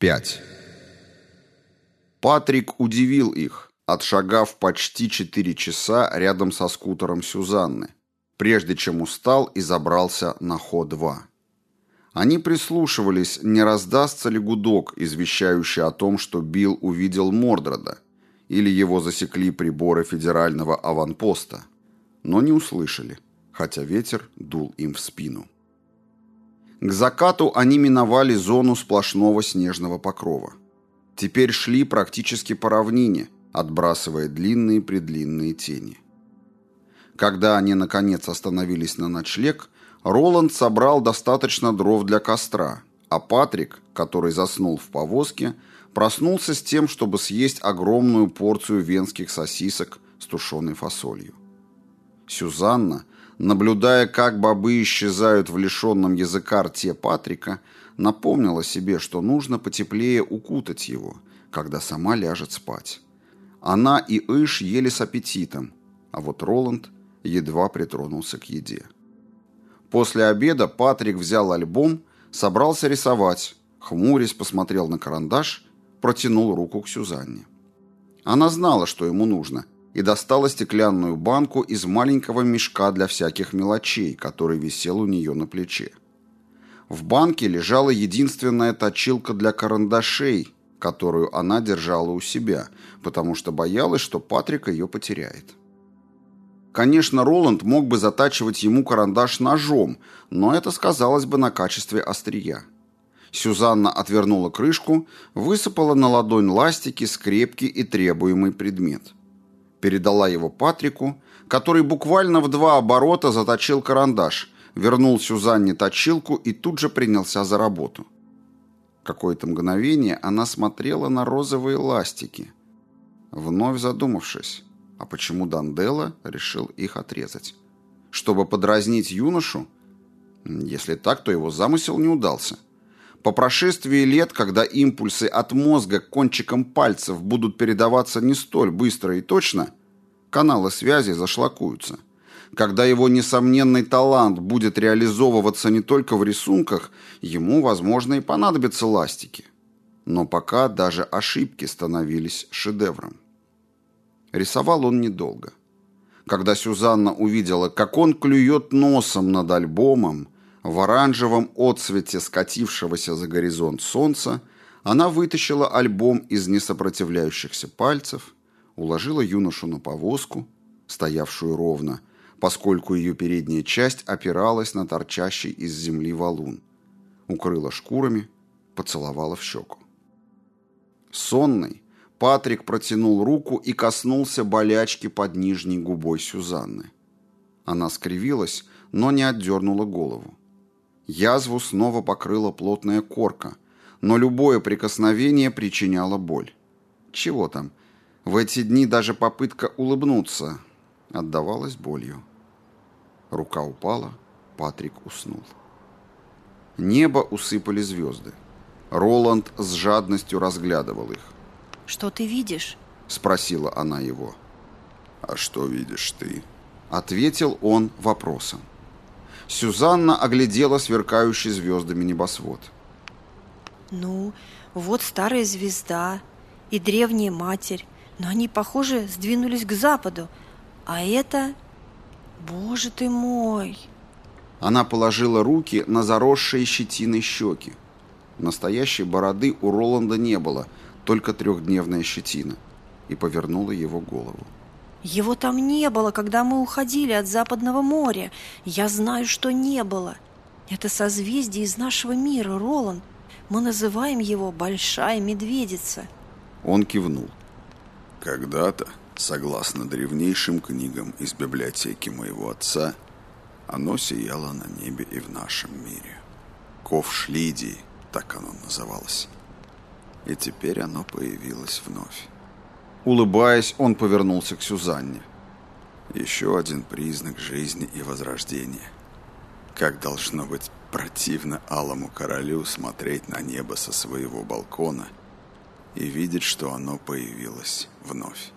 5. Патрик удивил их, отшагав почти четыре часа рядом со скутером Сюзанны, прежде чем устал и забрался на Хо-2. Они прислушивались, не раздастся ли гудок, извещающий о том, что Билл увидел Мордрода, или его засекли приборы федерального аванпоста, но не услышали, хотя ветер дул им в спину. К закату они миновали зону сплошного снежного покрова. Теперь шли практически по равнине, отбрасывая длинные-предлинные тени. Когда они, наконец, остановились на ночлег, Роланд собрал достаточно дров для костра, а Патрик, который заснул в повозке, проснулся с тем, чтобы съесть огромную порцию венских сосисок с тушеной фасолью. Сюзанна, наблюдая, как бобы исчезают в лишенном языка рте Патрика, напомнила себе, что нужно потеплее укутать его, когда сама ляжет спать. Она и Иш ели с аппетитом, а вот Роланд едва притронулся к еде. После обеда Патрик взял альбом, собрался рисовать, хмурясь посмотрел на карандаш, протянул руку к Сюзанне. Она знала, что ему нужно – и достала стеклянную банку из маленького мешка для всяких мелочей, который висел у нее на плече. В банке лежала единственная точилка для карандашей, которую она держала у себя, потому что боялась, что Патрик ее потеряет. Конечно, Роланд мог бы затачивать ему карандаш ножом, но это сказалось бы на качестве острия. Сюзанна отвернула крышку, высыпала на ладонь ластики, скрепки и требуемый предмет – передала его Патрику, который буквально в два оборота заточил карандаш, вернул Сюзанне точилку и тут же принялся за работу. Какое-то мгновение она смотрела на розовые ластики, вновь задумавшись, а почему Дандела решил их отрезать? Чтобы подразнить юношу? Если так, то его замысел не удался. По прошествии лет, когда импульсы от мозга к кончикам пальцев будут передаваться не столь быстро и точно, каналы связи зашлакуются. Когда его несомненный талант будет реализовываться не только в рисунках, ему, возможно, и понадобятся ластики. Но пока даже ошибки становились шедевром. Рисовал он недолго. Когда Сюзанна увидела, как он клюет носом над альбомом, в оранжевом отсвете скатившегося за горизонт солнца, она вытащила альбом из несопротивляющихся пальцев, уложила юношу на повозку, стоявшую ровно, поскольку ее передняя часть опиралась на торчащий из земли валун, укрыла шкурами, поцеловала в щеку. Сонный, Патрик протянул руку и коснулся болячки под нижней губой Сюзанны. Она скривилась, но не отдернула голову. Язву снова покрыла плотная корка, но любое прикосновение причиняло боль. Чего там? В эти дни даже попытка улыбнуться отдавалась болью. Рука упала, Патрик уснул. Небо усыпали звезды. Роланд с жадностью разглядывал их. «Что ты видишь?» – спросила она его. «А что видишь ты?» – ответил он вопросом. Сюзанна оглядела сверкающий звездами небосвод. «Ну, вот старая звезда и древняя матерь, но они, похоже, сдвинулись к западу. А это... Боже ты мой!» Она положила руки на заросшие щетиной щеки. Настоящей бороды у Роланда не было, только трехдневная щетина. И повернула его голову. Его там не было, когда мы уходили от Западного моря. Я знаю, что не было. Это созвездие из нашего мира, Роланд. Мы называем его Большая Медведица. Он кивнул. Когда-то, согласно древнейшим книгам из библиотеки моего отца, оно сияло на небе и в нашем мире. Ковш Лидии, так оно называлось. И теперь оно появилось вновь. Улыбаясь, он повернулся к Сюзанне. Еще один признак жизни и возрождения. Как должно быть противно алому королю смотреть на небо со своего балкона и видеть, что оно появилось вновь.